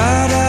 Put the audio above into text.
out